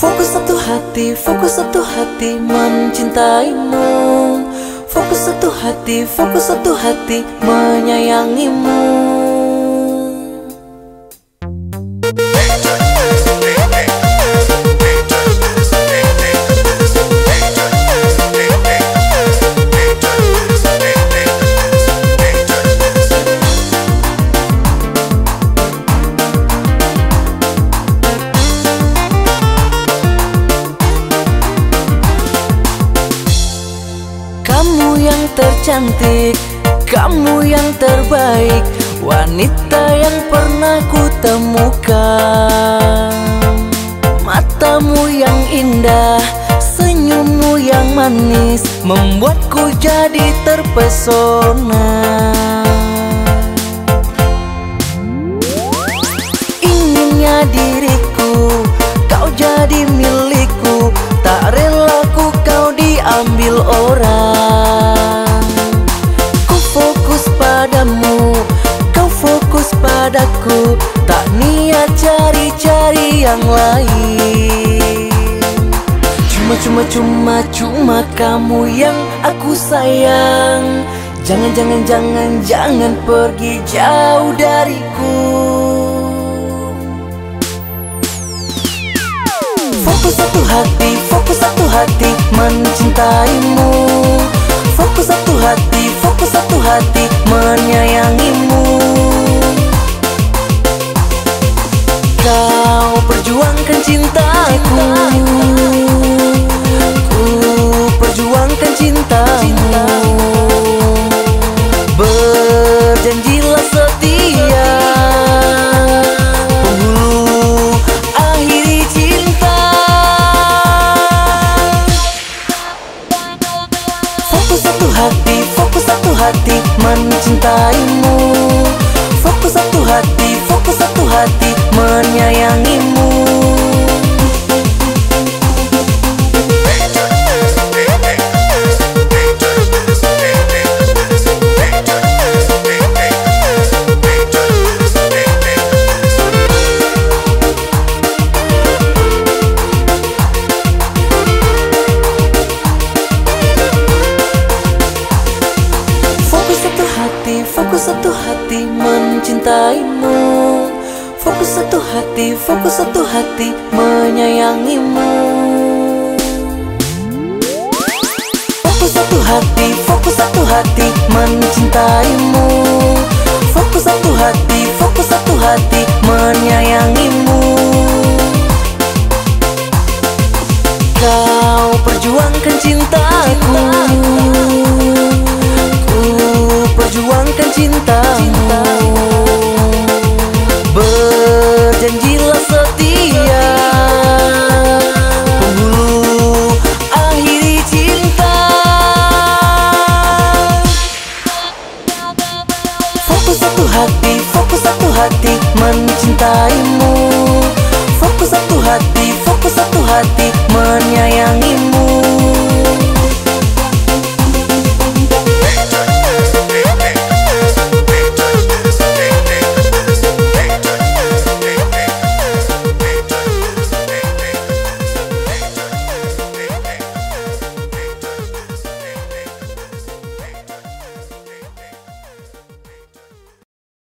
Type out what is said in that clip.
Fokus satu hati, fokus satu hati mencintaimu. Fokus satu hati, fokus satu hati menyayangimu tercantik, kamu yang terbaik Wanita yang pernah ku temukan. Matamu yang indah, senyummu yang manis Membuatku jadi terpesona yang lain. Cuma cuma cuma cuma kamu yang aku sayang. Jangan jangan jangan jangan pergi jauh dariku. Fokus satu hati, fokus satu hati mencintaimu. Fokus satu hati, fokus satu hati menyayangimu Kau perjuangkan cintaku. Ku perjuangkan cintamu. Berjanjilah setia. Penghulu akhiri cinta. Fokus satu hati, fokus satu hati mencintaimu satu hati, fokus satu hati menyayangimu. Fokus satu hati, fokus satu hati mencintaimu. Fokus satu hati, fokus satu hati menyayangimu. Fokus satu hati, fokus satu hati mencintaimu. Fokus satu hati, fokus satu hati menyayangimu. Kau perjuangkan cintaku mencintaimu. Fokus satu hati, fokus satu hati menyayangimu